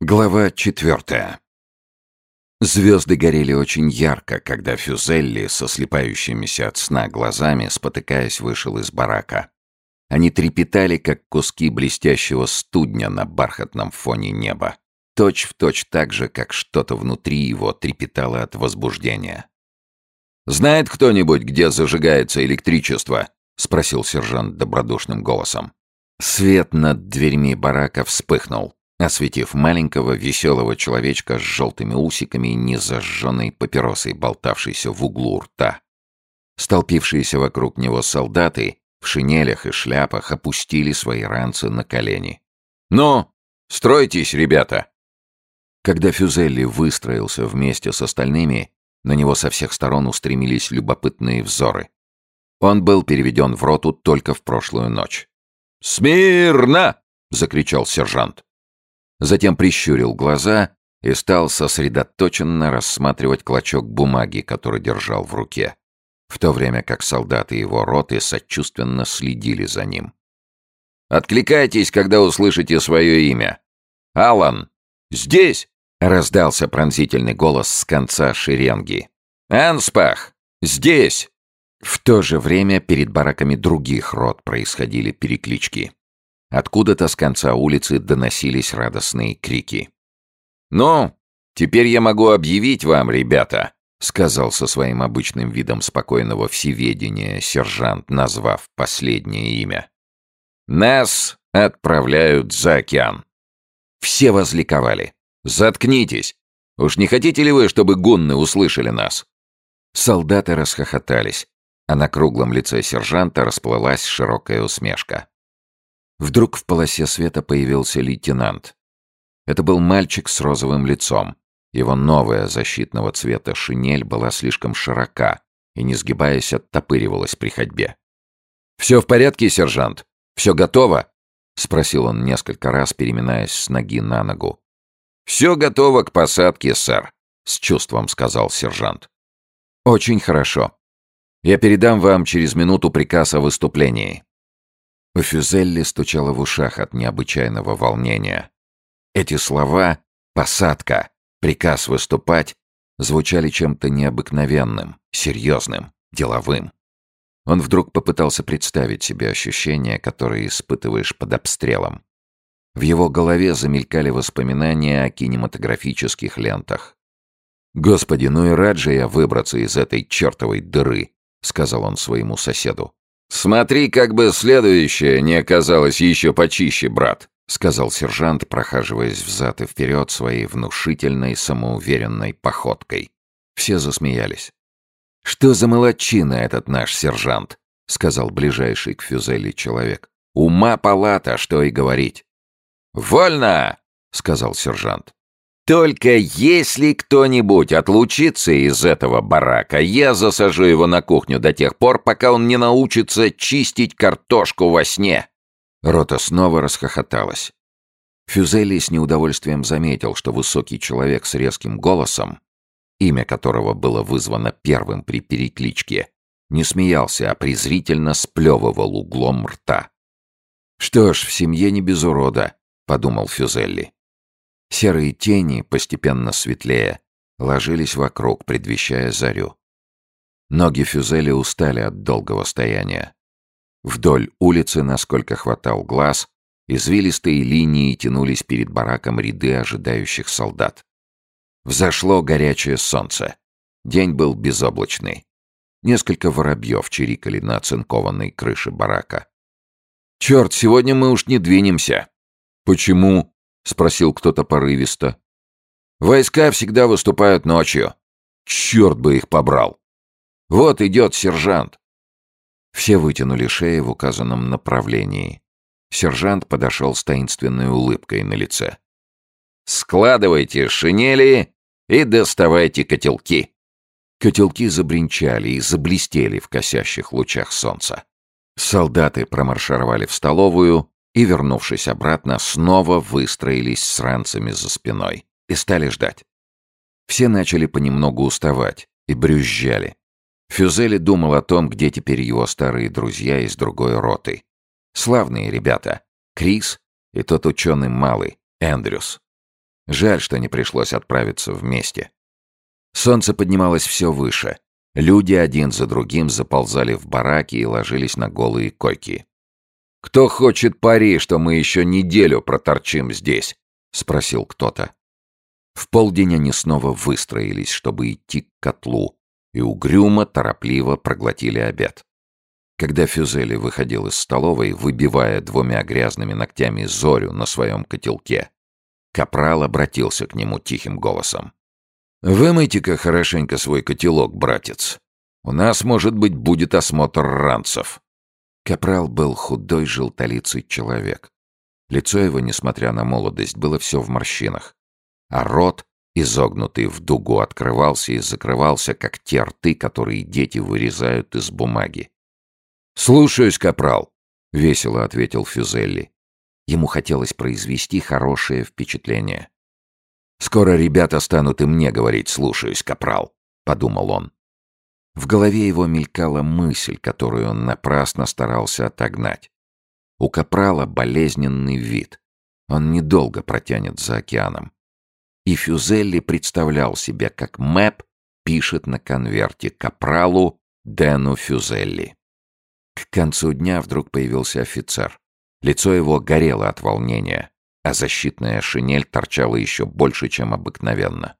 Глава четвертая. Звезды горели очень ярко, когда Фюзелли со слепающимися от сна глазами, спотыкаясь, вышел из барака. Они трепетали, как куски блестящего студня на бархатном фоне неба. Точь в точь так же, как что-то внутри его трепетало от возбуждения. «Знает кто-нибудь, где зажигается электричество?» — спросил сержант добродушным голосом. Свет над дверьми барака вспыхнул осветив маленького веселого человечка с желтыми усиками и незажженной папиросой, болтавшейся в углу рта. Столпившиеся вокруг него солдаты в шинелях и шляпах опустили свои ранцы на колени. «Ну, стройтесь, ребята!» Когда Фюзелли выстроился вместе с остальными, на него со всех сторон устремились любопытные взоры. Он был переведен в роту только в прошлую ночь. «Смирно!» — закричал сержант затем прищурил глаза и стал сосредоточенно рассматривать клочок бумаги, который держал в руке, в то время как солдаты его роты сочувственно следили за ним. «Откликайтесь, когда услышите свое имя. Алан, здесь!» — раздался пронзительный голос с конца шеренги. «Анспах, здесь!» В то же время перед бараками других рот происходили переклички. Откуда-то с конца улицы доносились радостные крики. «Ну, теперь я могу объявить вам, ребята», — сказал со своим обычным видом спокойного всеведения сержант, назвав последнее имя. «Нас отправляют за океан». Все возликовали. «Заткнитесь! Уж не хотите ли вы, чтобы гунны услышали нас?» Солдаты расхохотались, а на круглом лице сержанта расплылась широкая усмешка. Вдруг в полосе света появился лейтенант. Это был мальчик с розовым лицом. Его новая защитного цвета шинель была слишком широка и, не сгибаясь, оттопыривалась при ходьбе. «Все в порядке, сержант? Все готово?» — спросил он несколько раз, переминаясь с ноги на ногу. «Все готово к посадке, сэр», — с чувством сказал сержант. «Очень хорошо. Я передам вам через минуту приказ о выступлении. У Фюзелли стучало в ушах от необычайного волнения. Эти слова «посадка», «приказ выступать» звучали чем-то необыкновенным, серьезным, деловым. Он вдруг попытался представить себе ощущения, которые испытываешь под обстрелом. В его голове замелькали воспоминания о кинематографических лентах. «Господи, ну и рад же я выбраться из этой чертовой дыры», — сказал он своему соседу. «Смотри, как бы следующее не оказалось еще почище, брат», — сказал сержант, прохаживаясь взад и вперед своей внушительной, самоуверенной походкой. Все засмеялись. «Что за молодчина этот наш сержант?» — сказал ближайший к Фюзели человек. «Ума палата, что и говорить». «Вольно!» — сказал сержант. Только если кто-нибудь отлучится из этого барака, я засажу его на кухню до тех пор, пока он не научится чистить картошку во сне. Рота снова расхохоталась. Фюзели с неудовольствием заметил, что высокий человек с резким голосом, имя которого было вызвано первым при перекличке, не смеялся, а презрительно сплевывал углом рта. «Что ж, в семье не без урода», — подумал Фюзелли. Серые тени, постепенно светлее, ложились вокруг, предвещая зарю. Ноги Фюзели устали от долгого стояния. Вдоль улицы, насколько хватал глаз, извилистые линии тянулись перед бараком ряды ожидающих солдат. Взошло горячее солнце. День был безоблачный. Несколько воробьев чирикали на оцинкованной крыше барака. «Черт, сегодня мы уж не двинемся!» «Почему?» — спросил кто-то порывисто. «Войска всегда выступают ночью. Черт бы их побрал! Вот идет сержант!» Все вытянули шеи в указанном направлении. Сержант подошел с таинственной улыбкой на лице. «Складывайте шинели и доставайте котелки!» Котелки забринчали и заблестели в косящих лучах солнца. Солдаты промаршировали в столовую, и, вернувшись обратно, снова выстроились с ранцами за спиной и стали ждать. Все начали понемногу уставать и брюзжали. Фюзели думал о том, где теперь его старые друзья из другой роты. Славные ребята. Крис и тот ученый малый, Эндрюс. Жаль, что не пришлось отправиться вместе. Солнце поднималось все выше. Люди один за другим заползали в бараки и ложились на голые койки. «Кто хочет пари, что мы еще неделю проторчим здесь?» — спросил кто-то. В полдень они снова выстроились, чтобы идти к котлу, и угрюмо, торопливо проглотили обед. Когда Фюзели выходил из столовой, выбивая двумя грязными ногтями Зорю на своем котелке, Капрал обратился к нему тихим голосом. «Вымойте-ка хорошенько свой котелок, братец. У нас, может быть, будет осмотр ранцев». Капрал был худой желтолицый человек. Лицо его, несмотря на молодость, было все в морщинах. А рот, изогнутый в дугу, открывался и закрывался, как те рты, которые дети вырезают из бумаги. «Слушаюсь, капрал», — весело ответил Фюзелли. Ему хотелось произвести хорошее впечатление. «Скоро ребята станут и мне говорить «слушаюсь, капрал», — подумал он. В голове его мелькала мысль, которую он напрасно старался отогнать. У капрала болезненный вид. Он недолго протянет за океаном. И Фюзелли представлял себе, как Мэп пишет на конверте капралу Дэну Фюзелли. К концу дня вдруг появился офицер. Лицо его горело от волнения а защитная шинель торчала еще больше, чем обыкновенно.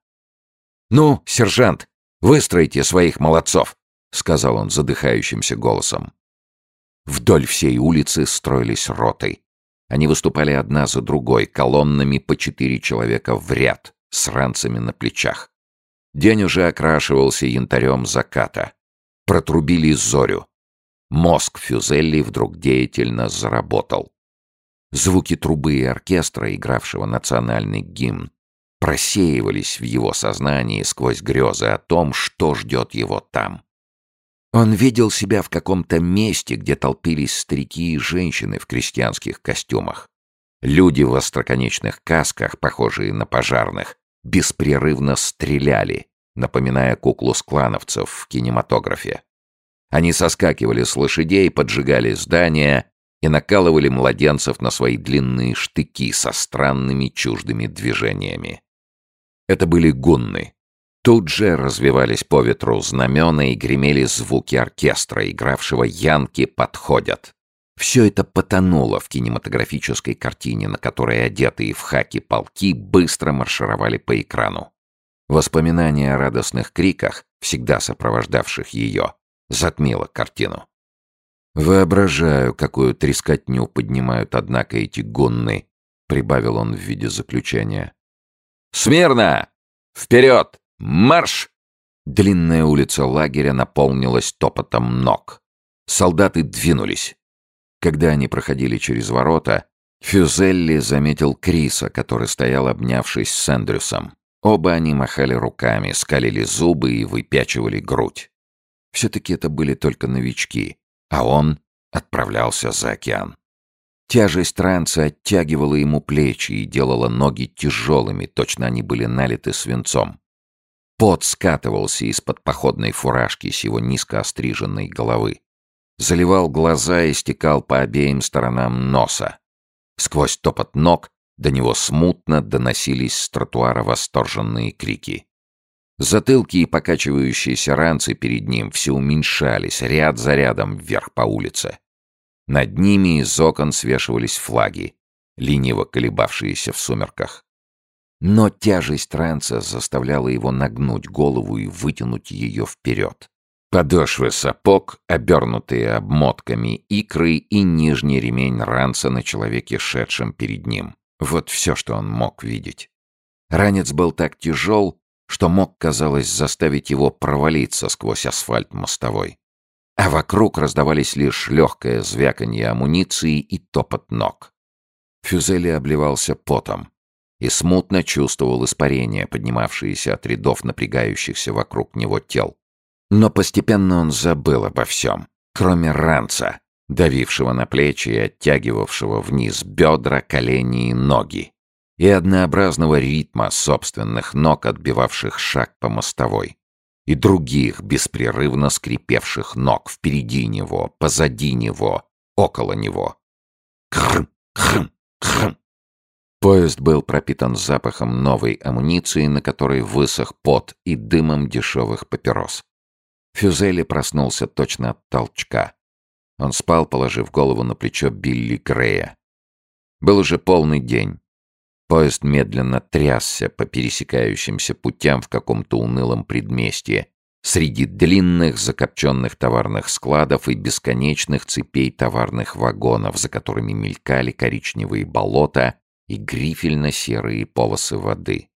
«Ну, сержант, выстройте своих молодцов!» — сказал он задыхающимся голосом. Вдоль всей улицы строились ротой. Они выступали одна за другой, колоннами по четыре человека в ряд, с ранцами на плечах. День уже окрашивался янтарем заката. Протрубили зорю. Мозг Фюзелли вдруг деятельно заработал. Звуки трубы и оркестра, игравшего национальный гимн, просеивались в его сознании сквозь грезы о том, что ждет его там. Он видел себя в каком-то месте, где толпились старики и женщины в крестьянских костюмах. Люди в остроконечных касках, похожие на пожарных, беспрерывно стреляли, напоминая куклу склановцев в кинематографе. Они соскакивали с лошадей, поджигали здания и накалывали младенцев на свои длинные штыки со странными чуждыми движениями. Это были гунны. Тут же развивались по ветру знамена и гремели звуки оркестра, игравшего «Янки подходят». Все это потонуло в кинематографической картине, на которой одетые в хаки полки быстро маршировали по экрану. Воспоминание о радостных криках, всегда сопровождавших ее, затмило картину. «Воображаю, какую трескотню поднимают, однако, эти гонны», — прибавил он в виде заключения. «Смирно! Вперед! Марш!» Длинная улица лагеря наполнилась топотом ног. Солдаты двинулись. Когда они проходили через ворота, Фюзелли заметил Криса, который стоял, обнявшись с Эндрюсом. Оба они махали руками, скалили зубы и выпячивали грудь. Все-таки это были только новички а он отправлялся за океан. Тяжесть транса оттягивала ему плечи и делала ноги тяжелыми, точно они были налиты свинцом. Пот скатывался из-под походной фуражки с его низко остриженной головы. Заливал глаза и стекал по обеим сторонам носа. Сквозь топот ног до него смутно доносились с тротуара восторженные крики. Затылки и покачивающиеся ранцы перед ним все уменьшались, ряд за рядом вверх по улице. Над ними из окон свешивались флаги, лениво колебавшиеся в сумерках. Но тяжесть ранца заставляла его нагнуть голову и вытянуть ее вперед. Подошвы сапог, обернутые обмотками икры и нижний ремень ранца на человеке, шедшем перед ним. Вот все, что он мог видеть. Ранец был так тяжел, что мог, казалось, заставить его провалиться сквозь асфальт мостовой. А вокруг раздавались лишь легкое звяканье амуниции и топот ног. Фюзели обливался потом и смутно чувствовал испарение, поднимавшееся от рядов напрягающихся вокруг него тел. Но постепенно он забыл обо всем, кроме ранца, давившего на плечи и оттягивавшего вниз бедра, колени и ноги, и однообразного ритма собственных ног, отбивавших шаг по мостовой, и других беспрерывно скрипевших ног впереди него, позади него, около него. Хрм, хрм, хрм. Поезд был пропитан запахом новой амуниции, на которой высох пот и дымом дешевых папирос. Фюзели проснулся точно от толчка. Он спал, положив голову на плечо Билли Грея. Был уже полный день. Поезд медленно трясся по пересекающимся путям в каком-то унылом предместье, среди длинных закопченных товарных складов и бесконечных цепей товарных вагонов, за которыми мелькали коричневые болота и грифельно-серые полосы воды.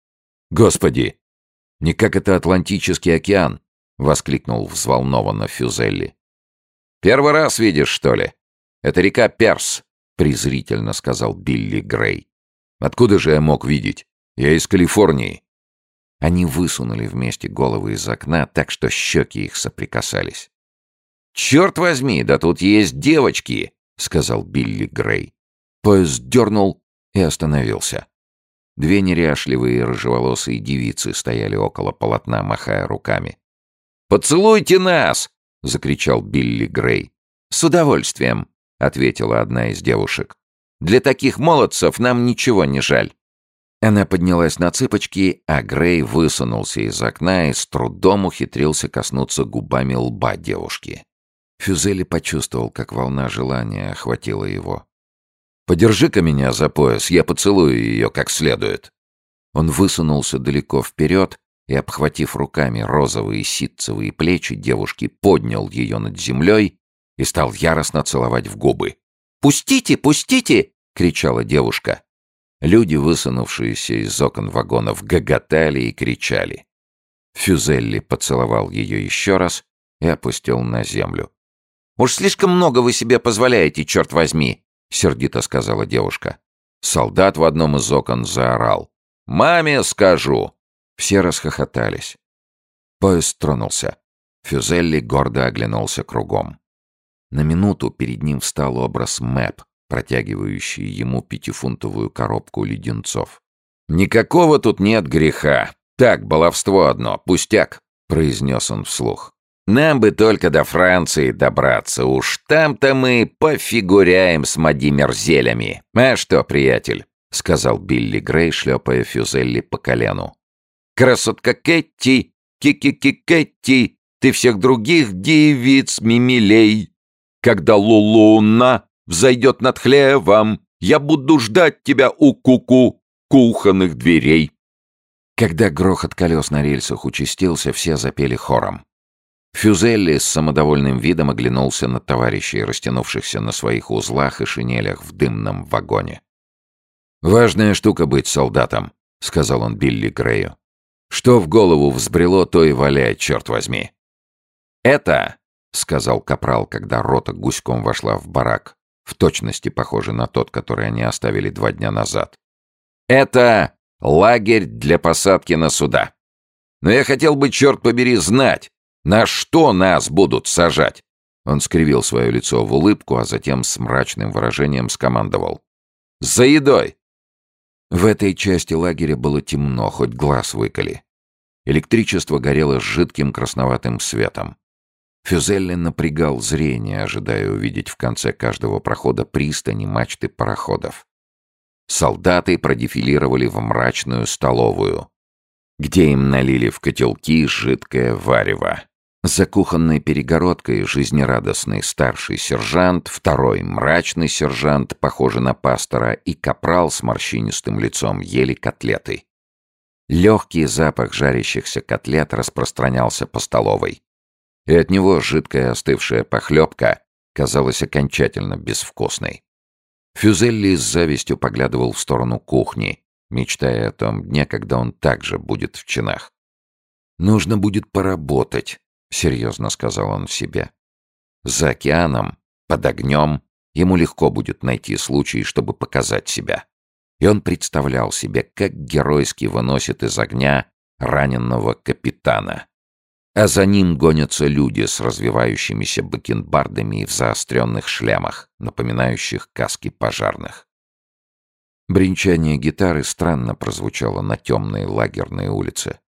«Господи! Не как это Атлантический океан!» — воскликнул взволнованно Фюзелли. «Первый раз видишь, что ли? Это река Перс», — презрительно сказал Билли Грей. «Откуда же я мог видеть? Я из Калифорнии». Они высунули вместе головы из окна, так что щеки их соприкасались. «Черт возьми, да тут есть девочки!» — сказал Билли Грей. Поезд дернул и остановился. Две неряшливые рыжеволосые девицы стояли около полотна, махая руками. «Поцелуйте нас!» — закричал Билли Грей. «С удовольствием», — ответила одна из девушек. «Для таких молодцев нам ничего не жаль». Она поднялась на цыпочки, а Грей высунулся из окна и с трудом ухитрился коснуться губами лба девушки. Фюзели почувствовал, как волна желания охватила его. «Подержи-ка меня за пояс, я поцелую ее как следует». Он высунулся далеко вперед и, обхватив руками розовые ситцевые плечи девушки, поднял ее над землей и стал яростно целовать в губы. «Пустите, пустите!» — кричала девушка. Люди, высунувшиеся из окон вагонов, гоготали и кричали. Фюзелли поцеловал ее еще раз и опустил на землю. «Уж слишком много вы себе позволяете, черт возьми!» — сердито сказала девушка. Солдат в одном из окон заорал. «Маме скажу!» Все расхохотались. Поезд тронулся. Фюзелли гордо оглянулся кругом. На минуту перед ним встал образ Мэп, протягивающий ему пятифунтовую коробку леденцов. «Никакого тут нет греха. Так, баловство одно, пустяк», — произнес он вслух. «Нам бы только до Франции добраться. Уж там-то мы пофигуряем с Мади Мерзелями. А что, приятель?» — сказал Билли Грей, шлепая Фюзелли по колену. «Красотка Кэти, ки-ки-ки-кэти, ты всех других девиц мимилей. Когда Лулуна взойдет над хлевом, я буду ждать тебя у куку -ку кухонных дверей». Когда грохот колес на рельсах участился, все запели хором. Фюзелли с самодовольным видом оглянулся на товарищей, растянувшихся на своих узлах и шинелях в дымном вагоне. «Важная штука быть солдатом», — сказал он Билли Грею. «Что в голову взбрело, то и валяй, черт возьми». «Это», — сказал Капрал, когда рота гуськом вошла в барак, в точности похожий на тот, который они оставили два дня назад. «Это лагерь для посадки на суда. Но я хотел бы, черт побери, знать, на что нас будут сажать?» Он скривил свое лицо в улыбку, а затем с мрачным выражением скомандовал. «За едой!» В этой части лагеря было темно, хоть глаз выколи. Электричество горело жидким красноватым светом. Фюзелли напрягал зрение, ожидая увидеть в конце каждого прохода пристани мачты пароходов. Солдаты продефилировали в мрачную столовую, где им налили в котелки жидкое варево. За кухонной перегородкой жизнерадостный старший сержант, второй мрачный сержант, похожий на пастора, и капрал с морщинистым лицом ели котлеты. Легкий запах жарящихся котлет распространялся по столовой и от него жидкая остывшая похлебка казалась окончательно безвкусной. Фюзелли с завистью поглядывал в сторону кухни, мечтая о том дне, когда он также будет в чинах. «Нужно будет поработать», — серьезно сказал он себе. «За океаном, под огнем, ему легко будет найти случай, чтобы показать себя». И он представлял себе, как геройски выносит из огня раненного капитана а за ним гонятся люди с развивающимися бакенбардами и в заостренных шлемах, напоминающих каски пожарных. Бринчание гитары странно прозвучало на темной лагерной улице.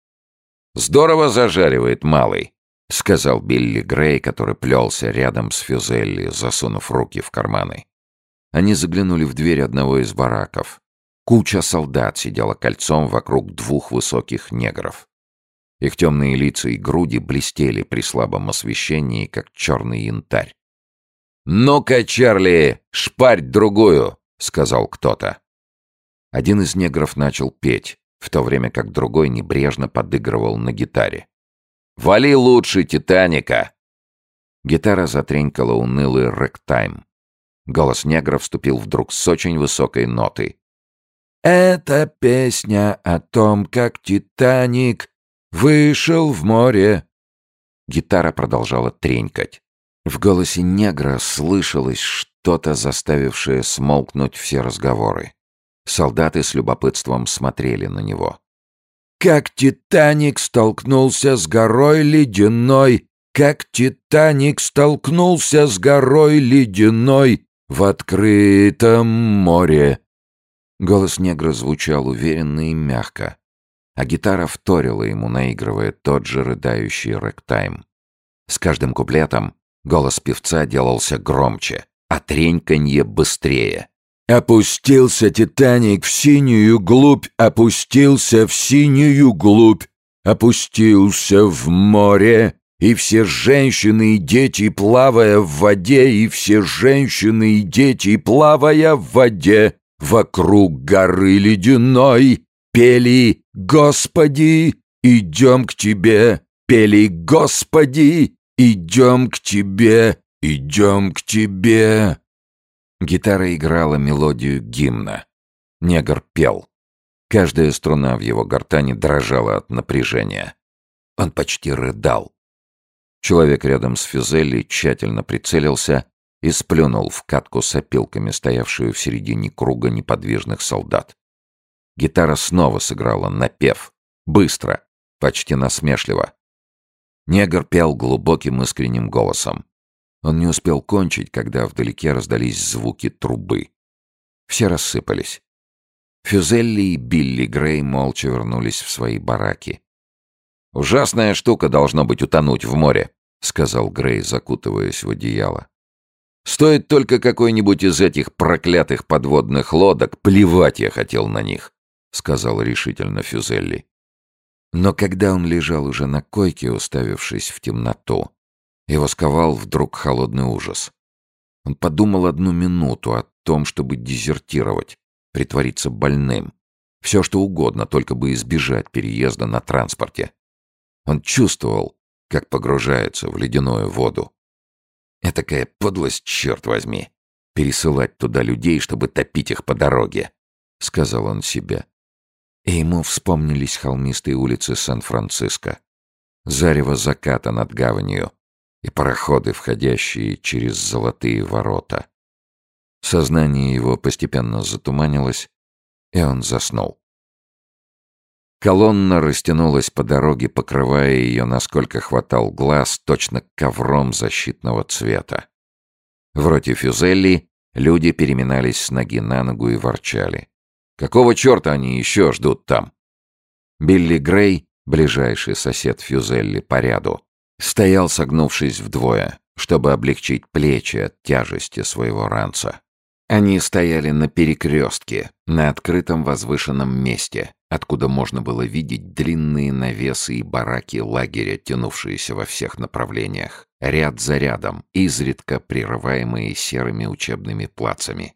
«Здорово зажаривает малый», — сказал Билли Грей, который плелся рядом с Фюзелли, засунув руки в карманы. Они заглянули в дверь одного из бараков. Куча солдат сидела кольцом вокруг двух высоких негров. Их темные лица и груди блестели при слабом освещении, как черный янтарь. «Ну-ка, Чарли, шпарь другую!» — сказал кто-то. Один из негров начал петь, в то время как другой небрежно подыгрывал на гитаре. «Вали лучше Титаника!» Гитара затренькала унылый рэктайм. Голос негра вступил вдруг с очень высокой ноты. «Это песня о том, как Титаник Вышел в море!» Гитара продолжала тренькать. В голосе негра слышалось что-то, заставившее смолкнуть все разговоры. Солдаты с любопытством смотрели на него. «Как Титаник столкнулся с горой ледяной! Как Титаник столкнулся с горой ледяной в открытом море!» Голос негра звучал уверенно и мягко а гитара вторила ему, наигрывая тот же рыдающий рэктайм. С каждым куплетом голос певца делался громче, а треньканье быстрее. «Опустился Титаник в синюю глубь, опустился в синюю глубь, опустился в море, и все женщины и дети, плавая в воде, и все женщины и дети, плавая в воде, вокруг горы ледяной, пели «Господи, идем к Тебе!» Пели «Господи, идем к Тебе, идем к Тебе!» Гитара играла мелодию гимна. Негр пел. Каждая струна в его гортани дрожала от напряжения. Он почти рыдал. Человек рядом с Фюзелли тщательно прицелился и сплюнул в катку с опилками, стоявшую в середине круга неподвижных солдат. Гитара снова сыграла напев. Быстро, почти насмешливо. Негр пел глубоким искренним голосом. Он не успел кончить, когда вдалеке раздались звуки трубы. Все рассыпались. Фюзелли и Билли Грей молча вернулись в свои бараки. «Ужасная штука должно быть утонуть в море», — сказал Грей, закутываясь в одеяло. «Стоит только какой-нибудь из этих проклятых подводных лодок, плевать я хотел на них. — сказал решительно Фюзелли. Но когда он лежал уже на койке, уставившись в темноту, его сковал вдруг холодный ужас. Он подумал одну минуту о том, чтобы дезертировать, притвориться больным. Все что угодно, только бы избежать переезда на транспорте. Он чувствовал, как погружается в ледяную воду. Этакая подлость, черт возьми, пересылать туда людей, чтобы топить их по дороге, — сказал он себе. И ему вспомнились холмистые улицы Сан-Франциско, зарево заката над гаванью и пароходы, входящие через золотые ворота. Сознание его постепенно затуманилось, и он заснул. Колонна растянулась по дороге, покрывая ее, насколько хватал глаз, точно ковром защитного цвета. В роте Фюзелли люди переминались с ноги на ногу и ворчали. Какого черта они еще ждут там? Билли Грей, ближайший сосед Фюзелли по ряду, стоял согнувшись вдвое, чтобы облегчить плечи от тяжести своего ранца. Они стояли на перекрестке, на открытом возвышенном месте, откуда можно было видеть длинные навесы и бараки лагеря, тянувшиеся во всех направлениях, ряд за рядом, изредка прерываемые серыми учебными плацами.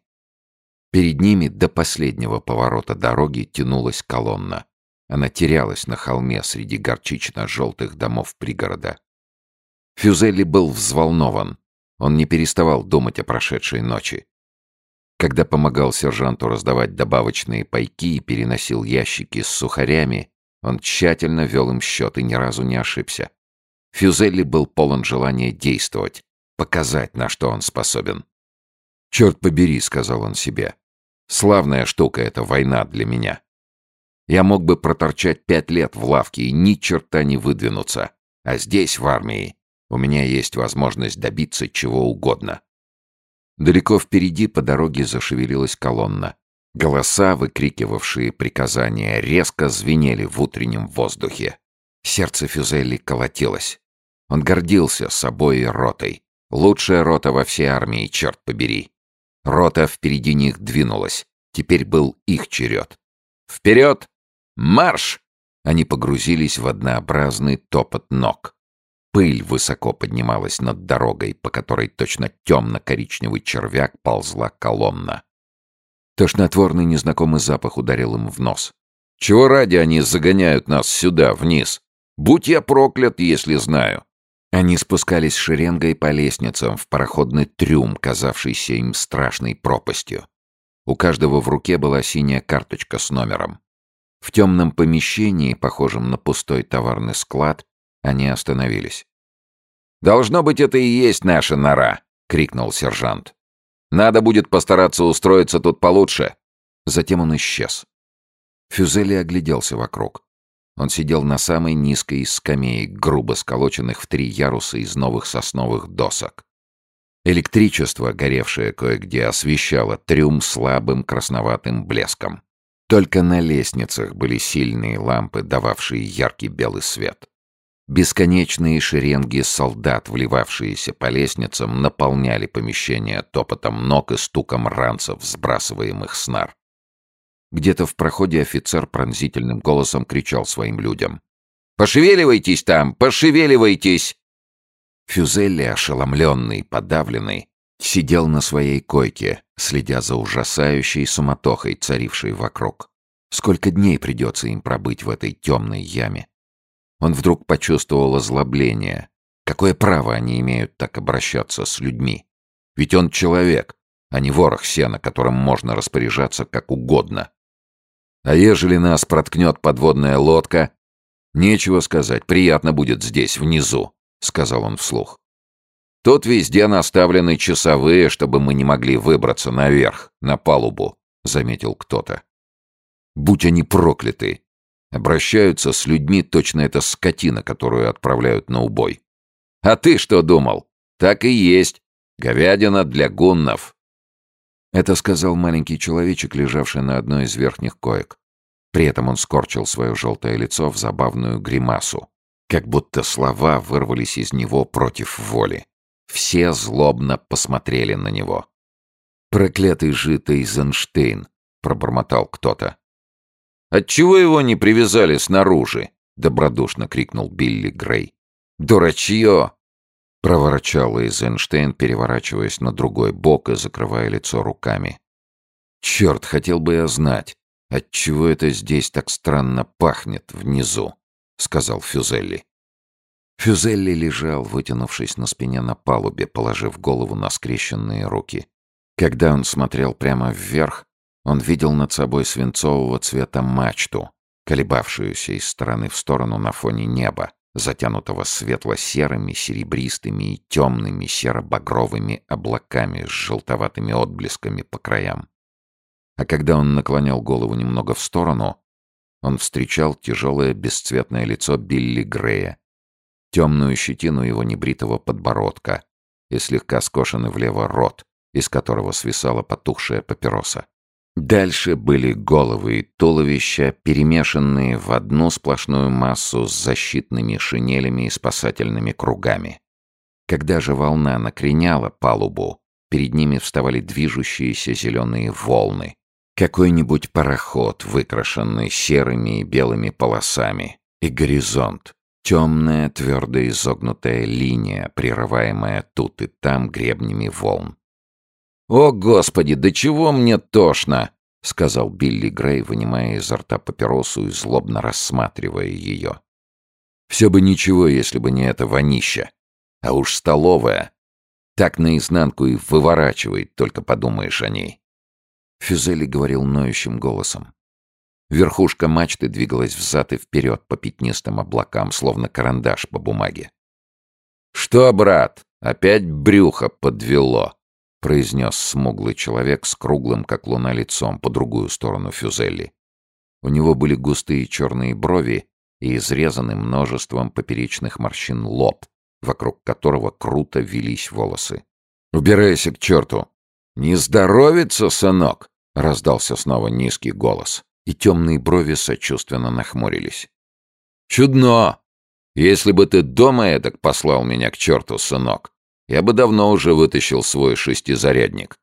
Перед ними до последнего поворота дороги тянулась колонна. Она терялась на холме среди горчично-желтых домов пригорода. Фюзелли был взволнован. Он не переставал думать о прошедшей ночи. Когда помогал сержанту раздавать добавочные пайки и переносил ящики с сухарями, он тщательно вел им счет и ни разу не ошибся. Фюзелли был полон желания действовать, показать, на что он способен. «Черт побери», — сказал он себе, Славная штука эта война для меня. Я мог бы проторчать пять лет в лавке и ни черта не выдвинуться. А здесь, в армии, у меня есть возможность добиться чего угодно. Далеко впереди по дороге зашевелилась колонна. Голоса, выкрикивавшие приказания, резко звенели в утреннем воздухе. Сердце Фюзели колотилось. Он гордился собой и ротой. Лучшая рота во всей армии, черт побери. Рота впереди них двинулась. Теперь был их черед. «Вперед! Марш!» Они погрузились в однообразный топот ног. Пыль высоко поднималась над дорогой, по которой точно темно-коричневый червяк ползла колонна. Тошнотворный незнакомый запах ударил им в нос. «Чего ради они загоняют нас сюда, вниз? Будь я проклят, если знаю!» Они спускались шеренгой по лестницам в пароходный трюм, казавшийся им страшной пропастью. У каждого в руке была синяя карточка с номером. В темном помещении, похожем на пустой товарный склад, они остановились. «Должно быть, это и есть наша нора!» — крикнул сержант. «Надо будет постараться устроиться тут получше!» Затем он исчез. Фюзели огляделся вокруг. Он сидел на самой низкой из скамеек, грубо сколоченных в три яруса из новых сосновых досок. Электричество, горевшее кое-где, освещало трюм слабым красноватым блеском. Только на лестницах были сильные лампы, дававшие яркий белый свет. Бесконечные шеренги солдат, вливавшиеся по лестницам, наполняли помещение топотом ног и стуком ранцев, сбрасываемых с нар. Где-то в проходе офицер пронзительным голосом кричал своим людям. «Пошевеливайтесь там! Пошевеливайтесь!» Фюзелли, ошеломленный, подавленный, сидел на своей койке, следя за ужасающей суматохой, царившей вокруг. Сколько дней придется им пробыть в этой темной яме? Он вдруг почувствовал озлобление. Какое право они имеют так обращаться с людьми? Ведь он человек, а не ворох сена, которым можно распоряжаться как угодно. А ежели нас проткнет подводная лодка? Нечего сказать, приятно будет здесь, внизу, сказал он вслух. Тут везде наставлены часовые, чтобы мы не могли выбраться наверх, на палубу, заметил кто-то. Будь они прокляты. Обращаются с людьми точно эта скотина, которую отправляют на убой. А ты что думал? Так и есть. Говядина для гуннов. Это сказал маленький человечек, лежавший на одной из верхних коек. При этом он скорчил свое желтое лицо в забавную гримасу, как будто слова вырвались из него против воли. Все злобно посмотрели на него. «Проклятый жид Эйзенштейн!» — пробормотал кто-то. «Отчего его не привязали снаружи?» — добродушно крикнул Билли Грей. «Дурачье!» Проворчал Эйзенштейн, переворачиваясь на другой бок и закрывая лицо руками. «Черт, хотел бы я знать, отчего это здесь так странно пахнет внизу», — сказал Фюзелли. Фюзелли лежал, вытянувшись на спине на палубе, положив голову на скрещенные руки. Когда он смотрел прямо вверх, он видел над собой свинцового цвета мачту, колебавшуюся из стороны в сторону на фоне неба затянутого светло-серыми, серебристыми и темными серо-багровыми облаками с желтоватыми отблесками по краям. А когда он наклонял голову немного в сторону, он встречал тяжелое бесцветное лицо Билли Грея, темную щетину его небритого подбородка и слегка скошенный влево рот, из которого свисала потухшая папироса. Дальше были головы и туловища, перемешанные в одну сплошную массу с защитными шинелями и спасательными кругами. Когда же волна накреняла палубу, перед ними вставали движущиеся зеленые волны. Какой-нибудь пароход, выкрашенный серыми и белыми полосами, и горизонт. Темная, твердо изогнутая линия, прерываемая тут и там гребнями волн. «О, Господи, до чего мне тошно!» — сказал Билли Грей, вынимая изо рта папиросу и злобно рассматривая ее. «Все бы ничего, если бы не это вонища. А уж столовая. Так наизнанку и выворачивает, только подумаешь о ней». Фюзели говорил ноющим голосом. Верхушка мачты двигалась взад и вперед по пятнистым облакам, словно карандаш по бумаге. «Что, брат, опять брюхо подвело?» Произнес смуглый человек с круглым, как луна, лицом по другую сторону Фюзелли. У него были густые черные брови и изрезанный множеством поперечных морщин лоб, вокруг которого круто велись волосы. «Убирайся к черту!» «Не здоровится, сынок!» — раздался снова низкий голос, и темные брови сочувственно нахмурились. «Чудно! Если бы ты дома эдак послал меня к черту, сынок, я бы давно уже вытащил свой шестизарядник.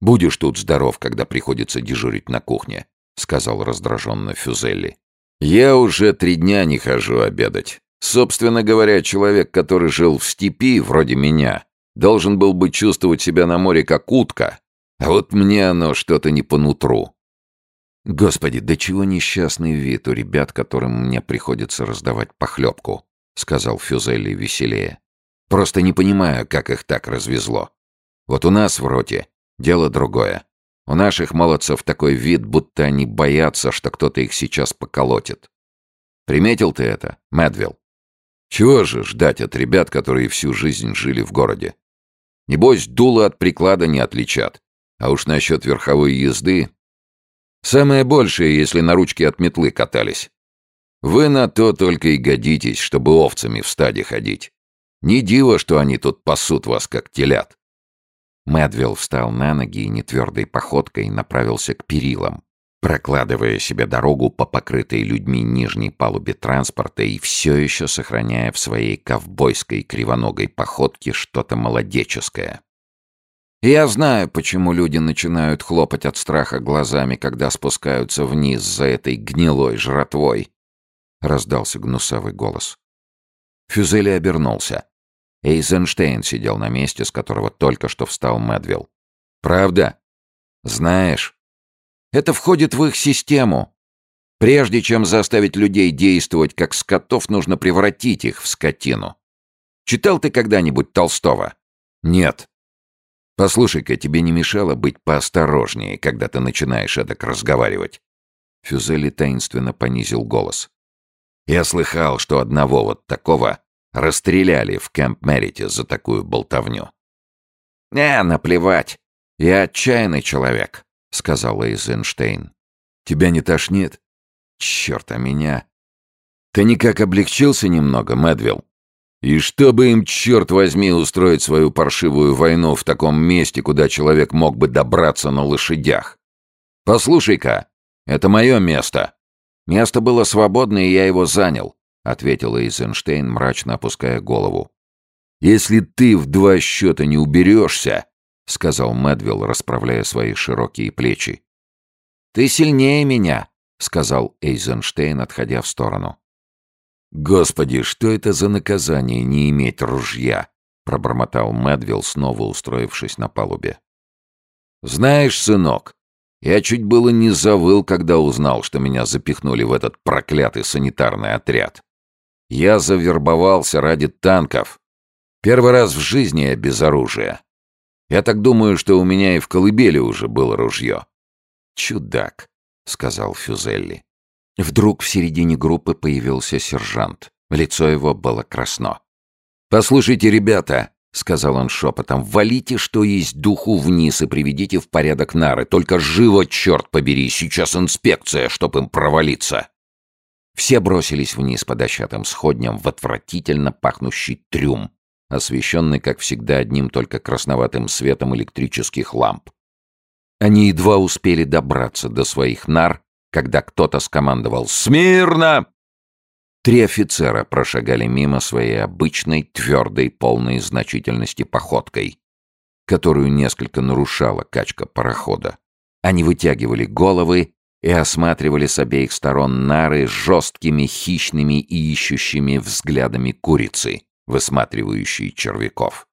«Будешь тут здоров, когда приходится дежурить на кухне», — сказал раздраженно Фюзелли. «Я уже три дня не хожу обедать. Собственно говоря, человек, который жил в степи, вроде меня, должен был бы чувствовать себя на море как утка, а вот мне оно что-то не по нутру. Господи, да чего несчастный вид у ребят, которым мне приходится раздавать похлебку, сказал Фюзелли веселее. Просто не понимаю, как их так развезло. Вот у нас в роте дело другое. У наших молодцев такой вид, будто они боятся, что кто-то их сейчас поколотит. Приметил ты это, Мэдвилл? Чего же ждать от ребят, которые всю жизнь жили в городе? Небось, дуло от приклада не отличат. А уж насчет верховой езды... Самое большее, если на ручке от метлы катались. Вы на то только и годитесь, чтобы овцами в стаде ходить. Не диво, что они тут пасут вас, как телят. Мэдвилл встал на ноги и нетвердой походкой направился к перилам, прокладывая себе дорогу по покрытой людьми нижней палубе транспорта и все еще сохраняя в своей ковбойской кривоногой походке что-то молодеческое. Я знаю, почему люди начинают хлопать от страха глазами, когда спускаются вниз за этой гнилой жратвой. Раздался гнусавый голос. Фюзели обернулся. Эйзенштейн сидел на месте, с которого только что встал Мэдвилл. «Правда? Знаешь, это входит в их систему. Прежде чем заставить людей действовать как скотов, нужно превратить их в скотину. Читал ты когда-нибудь Толстого? Нет. Послушай-ка, тебе не мешало быть поосторожнее, когда ты начинаешь эдак разговаривать? Фюзели таинственно понизил голос. Я слыхал, что одного вот такого расстреляли в Кэмп Мерите за такую болтовню. Не, наплевать. Я отчаянный человек. — сказал Эйзенштейн. «Тебя не тошнит?» «Черт, а меня...» «Ты никак облегчился немного, Мэдвилл? И чтобы им, черт возьми, устроить свою паршивую войну в таком месте, куда человек мог бы добраться на лошадях? Послушай-ка, это мое место. Место было свободно, и я его занял», — ответил Эйзенштейн, мрачно опуская голову. «Если ты в два счета не уберешься, — сказал Мэдвилл, расправляя свои широкие плечи. «Ты сильнее меня», — сказал Эйзенштейн, отходя в сторону. «Господи, что это за наказание не иметь ружья?» — пробормотал Мэдвилл, снова устроившись на палубе. «Знаешь, сынок, я чуть было не завыл, когда узнал, что меня запихнули в этот проклятый санитарный отряд. Я завербовался ради танков. Первый раз в жизни я без оружия. Я так думаю, что у меня и в колыбели уже было ружье». «Чудак», — сказал Фюзелли. Вдруг в середине группы появился сержант. Лицо его было красно. «Послушайте, ребята», — сказал он шепотом, — «валите, что есть духу вниз и приведите в порядок нары. Только живо, черт побери, сейчас инспекция, чтоб им провалиться». Все бросились вниз по дощатым сходням в отвратительно пахнущий трюм, освещенный, как всегда, одним только красноватым светом электрических ламп. Они едва успели добраться до своих нар, когда кто-то скомандовал «Смирно!». Три офицера прошагали мимо своей обычной, твердой, полной значительности походкой, которую несколько нарушала качка парохода. Они вытягивали головы и осматривали с обеих сторон нары жесткими, хищными и ищущими взглядами курицы высматривающий червяков.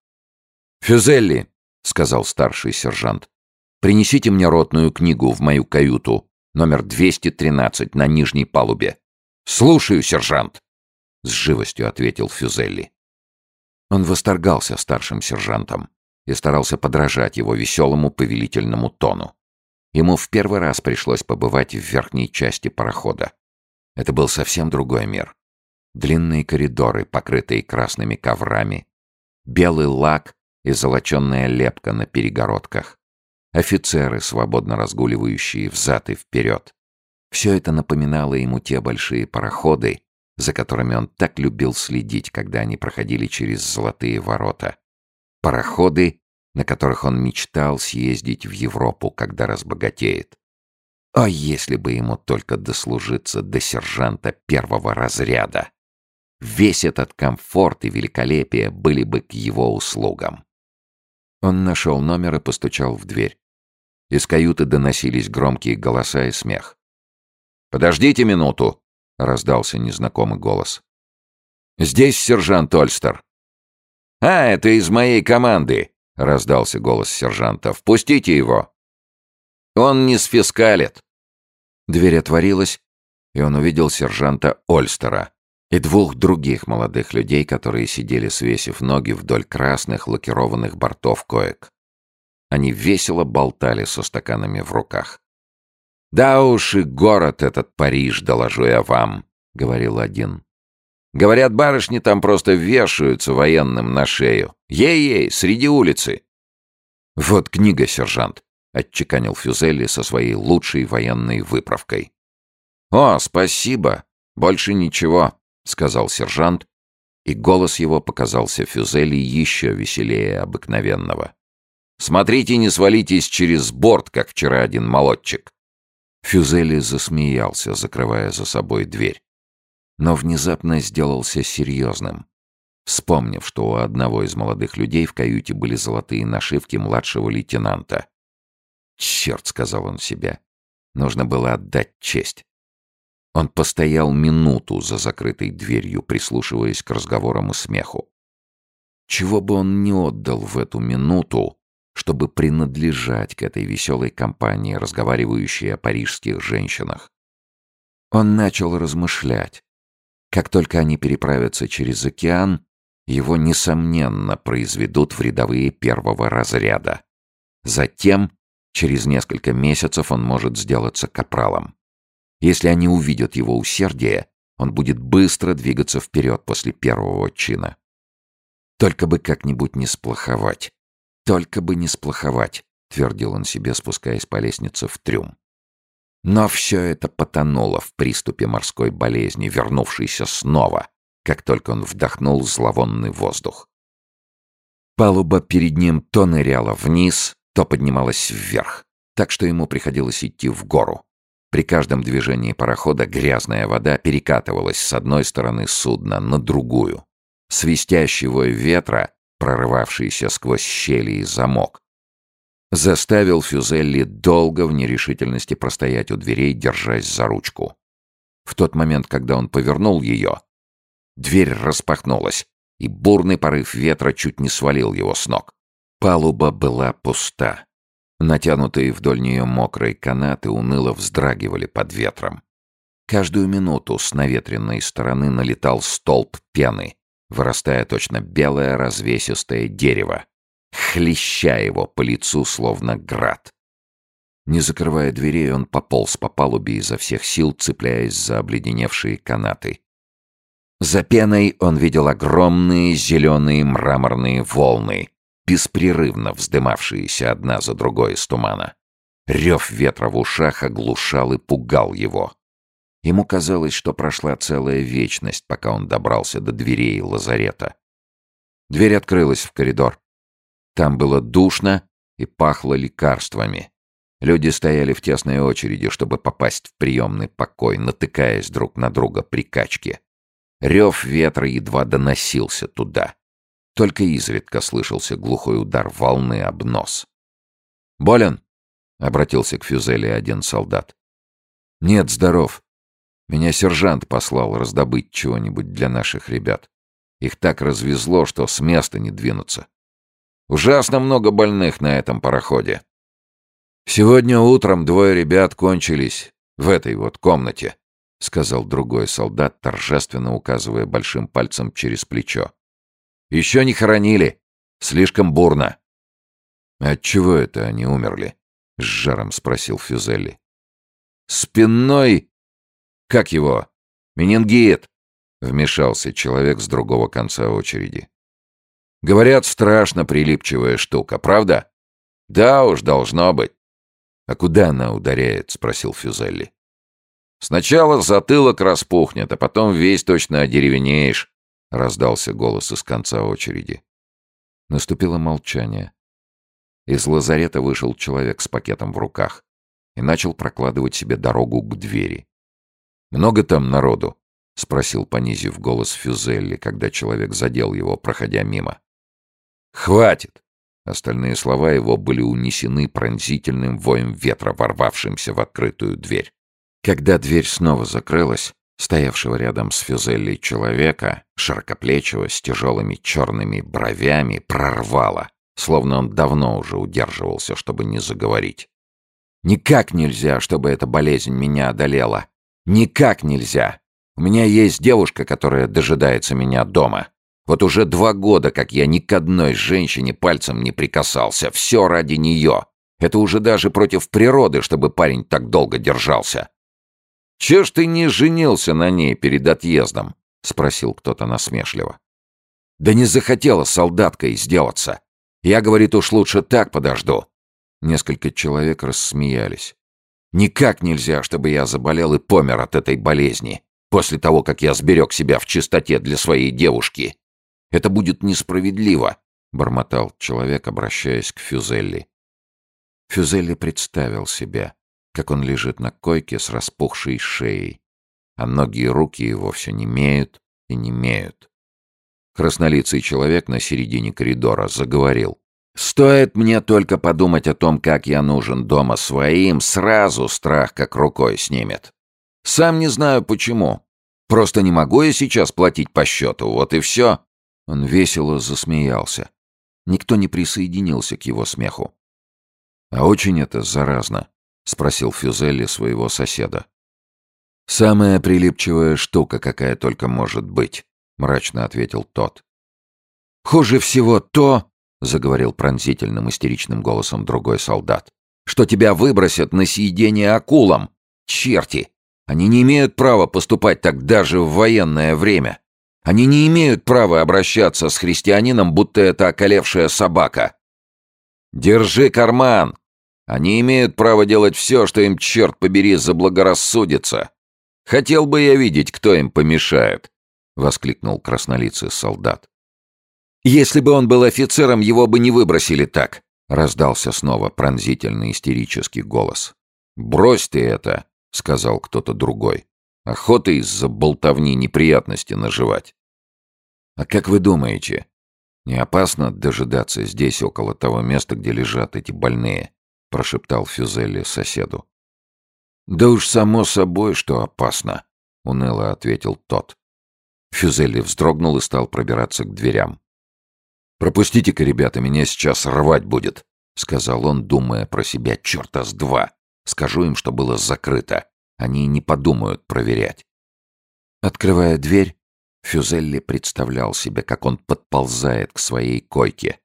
«Фюзелли», — сказал старший сержант, — «принесите мне ротную книгу в мою каюту, номер 213 на нижней палубе». «Слушаю, сержант», — с живостью ответил Фюзелли. Он восторгался старшим сержантом и старался подражать его веселому повелительному тону. Ему в первый раз пришлось побывать в верхней части парохода. Это был совсем другой мир. Длинные коридоры, покрытые красными коврами. Белый лак и золоченная лепка на перегородках. Офицеры, свободно разгуливающие взад и вперед. Все это напоминало ему те большие пароходы, за которыми он так любил следить, когда они проходили через золотые ворота. Пароходы, на которых он мечтал съездить в Европу, когда разбогатеет. О, если бы ему только дослужиться до сержанта первого разряда! Весь этот комфорт и великолепие были бы к его услугам. Он нашел номер и постучал в дверь. Из каюты доносились громкие голоса и смех. «Подождите минуту!» — раздался незнакомый голос. «Здесь сержант Ольстер». «А, это из моей команды!» — раздался голос сержанта. «Впустите его!» «Он не сфискалит!» Дверь отворилась, и он увидел сержанта Ольстера и двух других молодых людей, которые сидели, свесив ноги вдоль красных лакированных бортов коек. Они весело болтали со стаканами в руках. «Да уж и город этот Париж, доложу я вам», — говорил один. «Говорят, барышни там просто вешаются военным на шею. Ей-ей, среди улицы». «Вот книга, сержант», — отчеканил Фюзелли со своей лучшей военной выправкой. «О, спасибо. Больше ничего», — сказал сержант, и голос его показался Фюзели еще веселее обыкновенного. Смотрите, не свалитесь через борт, как вчера один молодчик. Фюзели засмеялся, закрывая за собой дверь. Но внезапно сделался серьезным. Вспомнив, что у одного из молодых людей в каюте были золотые нашивки младшего лейтенанта. «Черт», — сказал он себе, — «нужно было отдать честь». Он постоял минуту за закрытой дверью, прислушиваясь к разговорам и смеху. Чего бы он не отдал в эту минуту, чтобы принадлежать к этой веселой компании, разговаривающей о парижских женщинах. Он начал размышлять. Как только они переправятся через океан, его, несомненно, произведут в рядовые первого разряда. Затем, через несколько месяцев, он может сделаться капралом. Если они увидят его усердие, он будет быстро двигаться вперед после первого чина. Только бы как-нибудь не сплоховать. Только бы не сплоховать, твердил он себе, спускаясь по лестнице в трюм. Но все это потонуло в приступе морской болезни, вернувшейся снова, как только он вдохнул зловонный воздух. Палуба перед ним то ныряла вниз, то поднималась вверх, так что ему приходилось идти в гору. При каждом движении парохода грязная вода перекатывалась с одной стороны судна на другую. Свистящий вой ветра прорывавшийся сквозь щели и замок, заставил Фюзелли долго в нерешительности простоять у дверей, держась за ручку. В тот момент, когда он повернул ее, дверь распахнулась, и бурный порыв ветра чуть не свалил его с ног. Палуба была пуста. Натянутые вдоль нее мокрые канаты уныло вздрагивали под ветром. Каждую минуту с наветренной стороны налетал столб пены, вырастая точно белое развесистое дерево, хлеща его по лицу, словно град. Не закрывая дверей, он пополз по палубе изо всех сил, цепляясь за обледеневшие канаты. За пеной он видел огромные зеленые мраморные волны, беспрерывно вздымавшиеся одна за другой из тумана. Рев ветра в ушах оглушал и пугал его. Ему казалось, что прошла целая вечность, пока он добрался до дверей лазарета. Дверь открылась в коридор. Там было душно и пахло лекарствами. Люди стояли в тесной очереди, чтобы попасть в приемный покой, натыкаясь друг на друга при качке. Рев ветра едва доносился туда. Только изредка слышался глухой удар волны об нос. «Болен?» — обратился к Фюзеле один солдат. «Нет, здоров. Меня сержант послал раздобыть чего-нибудь для наших ребят. Их так развезло, что с места не двинуться. Ужасно много больных на этом пароходе. Сегодня утром двое ребят кончились в этой вот комнате, сказал другой солдат, торжественно указывая большим пальцем через плечо. Еще не хоронили. Слишком бурно. От чего это они умерли? с жаром спросил Фюзелли. Спинной «Как его?» «Менингит!» — вмешался человек с другого конца очереди. «Говорят, страшно прилипчивая штука, правда?» «Да уж, должно быть». «А куда она ударяет?» — спросил Фюзелли. «Сначала затылок распухнет, а потом весь точно одеревенеешь», — раздался голос из конца очереди. Наступило молчание. Из лазарета вышел человек с пакетом в руках и начал прокладывать себе дорогу к двери. «Много там народу?» — спросил, понизив голос Фюзелли, когда человек задел его, проходя мимо. «Хватит!» — Остальные слова его были унесены пронзительным воем ветра, ворвавшимся в открытую дверь. Когда дверь снова закрылась, стоявшего рядом с Фюзелли человека, широкоплечего, с тяжелыми черными бровями, прорвало, словно он давно уже удерживался, чтобы не заговорить. «Никак нельзя, чтобы эта болезнь меня одолела. Никак нельзя. У меня есть девушка, которая дожидается меня дома. Вот уже два года, как я ни к одной женщине пальцем не прикасался. Все ради нее. Это уже даже против природы, чтобы парень так долго держался. «Чего ж ты не женился на ней перед отъездом?» — спросил кто-то насмешливо. «Да не захотела солдаткой сделаться. Я, говорит, уж лучше так подожду». Несколько человек рассмеялись. «Никак нельзя, чтобы я заболел и помер от этой болезни, после того, как я сберег себя в чистоте для своей девушки. Это будет несправедливо», — бормотал человек, обращаясь к Фюзелли. Фюзелли представил себя как он лежит на койке с распухшей шеей, а ноги и руки его все не имеют и не имеют. Краснолицый человек на середине коридора заговорил. «Стоит мне только подумать о том, как я нужен дома своим, сразу страх как рукой снимет. Сам не знаю почему. Просто не могу я сейчас платить по счету, вот и все». Он весело засмеялся. Никто не присоединился к его смеху. А очень это заразно. — спросил Фюзелли своего соседа. «Самая прилипчивая штука, какая только может быть», — мрачно ответил тот. «Хуже всего то», — заговорил пронзительным истеричным голосом другой солдат, «что тебя выбросят на съедение акулам. Черти! Они не имеют права поступать так даже в военное время. Они не имеют права обращаться с христианином, будто это околевшая собака. Держи карман, они имеют право делать все, что им, черт побери, заблагорассудится. Хотел бы я видеть, кто им помешает», — воскликнул краснолицый солдат. «Если бы он был офицером, его бы не выбросили так», — раздался снова пронзительный истерический голос. «Брось ты это», — сказал кто-то другой. «Охота из-за болтовни неприятности наживать». «А как вы думаете, не опасно дожидаться здесь, около того места, где лежат эти больные?» — прошептал Фюзелли соседу. «Да уж само собой, что опасно», — уныло ответил тот. Фюзелли вздрогнул и стал пробираться к дверям. «Пропустите-ка, ребята, меня сейчас рвать будет», — сказал он, думая про себя черта с два. «Скажу им, что было закрыто. Они не подумают проверять». Открывая дверь, Фюзелли представлял себе, как он подползает к своей койке.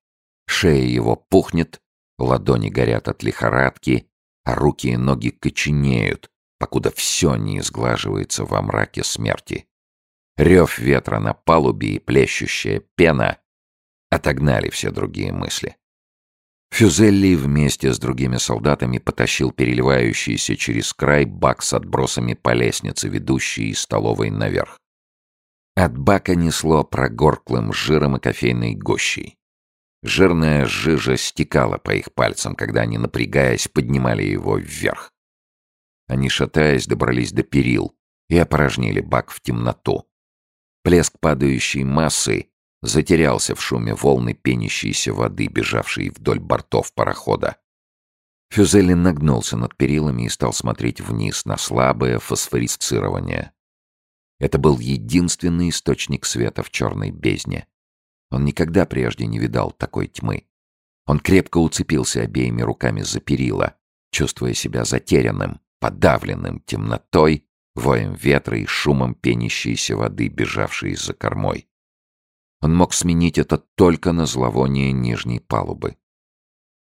Шея его пухнет, Ладони горят от лихорадки, а руки и ноги коченеют, покуда все не изглаживается во мраке смерти. Рев ветра на палубе и плещущая пена отогнали все другие мысли. Фюзелли вместе с другими солдатами потащил переливающийся через край бак с отбросами по лестнице, ведущей из столовой наверх. От бака несло прогорклым жиром и кофейной гущей. Жирная жижа стекала по их пальцам, когда они, напрягаясь, поднимали его вверх. Они, шатаясь, добрались до перил и опорожнили бак в темноту. Плеск падающей массы затерялся в шуме волны пенящейся воды, бежавшей вдоль бортов парохода. Фюзели нагнулся над перилами и стал смотреть вниз на слабое фосфорисцирование. Это был единственный источник света в черной бездне. Он никогда прежде не видал такой тьмы. Он крепко уцепился обеими руками за перила, чувствуя себя затерянным, подавленным темнотой, воем ветра и шумом пенящейся воды, бежавшей за кормой. Он мог сменить это только на зловоние нижней палубы.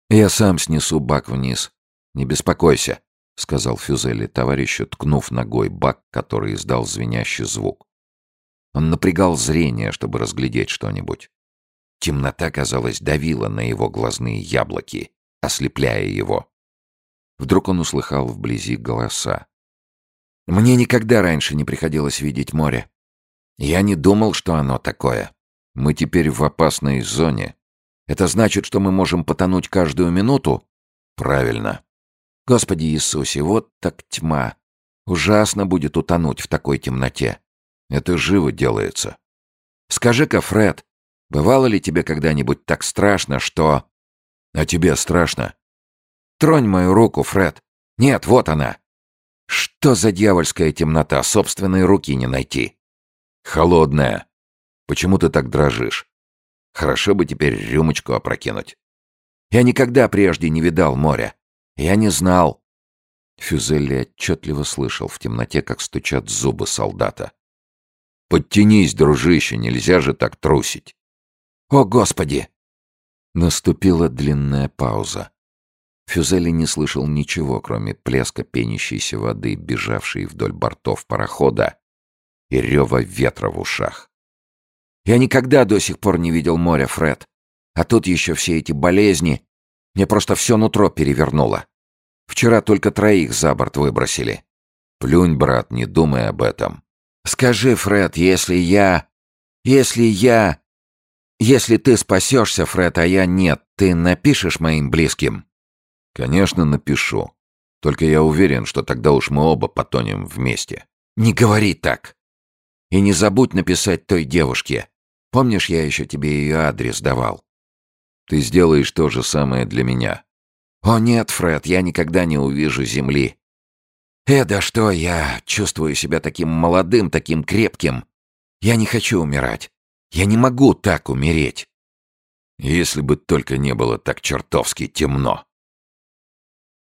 «Я сам снесу бак вниз. Не беспокойся», — сказал Фюзели товарищу, ткнув ногой бак, который издал звенящий звук. Он напрягал зрение, чтобы разглядеть что-нибудь. Темнота, казалось, давила на его глазные яблоки, ослепляя его. Вдруг он услыхал вблизи голоса. «Мне никогда раньше не приходилось видеть море. Я не думал, что оно такое. Мы теперь в опасной зоне. Это значит, что мы можем потонуть каждую минуту?» «Правильно. Господи Иисусе, вот так тьма. Ужасно будет утонуть в такой темноте. Это живо делается. Скажи-ка, Фред, Бывало ли тебе когда-нибудь так страшно, что...» А тебе страшно? Тронь мою руку, Фред. Нет, вот она. Что за дьявольская темнота? Собственной руки не найти. Холодная. Почему ты так дрожишь? Хорошо бы теперь рюмочку опрокинуть. Я никогда прежде не видал моря. Я не знал. Фюзелли отчетливо слышал в темноте, как стучат зубы солдата. «Подтянись, дружище, нельзя же так трусить!» «О, Господи!» Наступила длинная пауза. Фюзели не слышал ничего, кроме плеска пенящейся воды, бежавшей вдоль бортов парохода, и рева ветра в ушах. «Я никогда до сих пор не видел моря, Фред. А тут еще все эти болезни. Мне просто все нутро перевернуло. Вчера только троих за борт выбросили. Плюнь, брат, не думай об этом. Скажи, Фред, если я... Если я... Если ты спасешься, Фред, а я нет, ты напишешь моим близким? Конечно, напишу. Только я уверен, что тогда уж мы оба потонем вместе. Не говори так. И не забудь написать той девушке. Помнишь, я еще тебе ее адрес давал? Ты сделаешь то же самое для меня. «О нет, Фред, я никогда не увижу земли». «Э, да что, я чувствую себя таким молодым, таким крепким. Я не хочу умирать. Я не могу так умереть». «Если бы только не было так чертовски темно».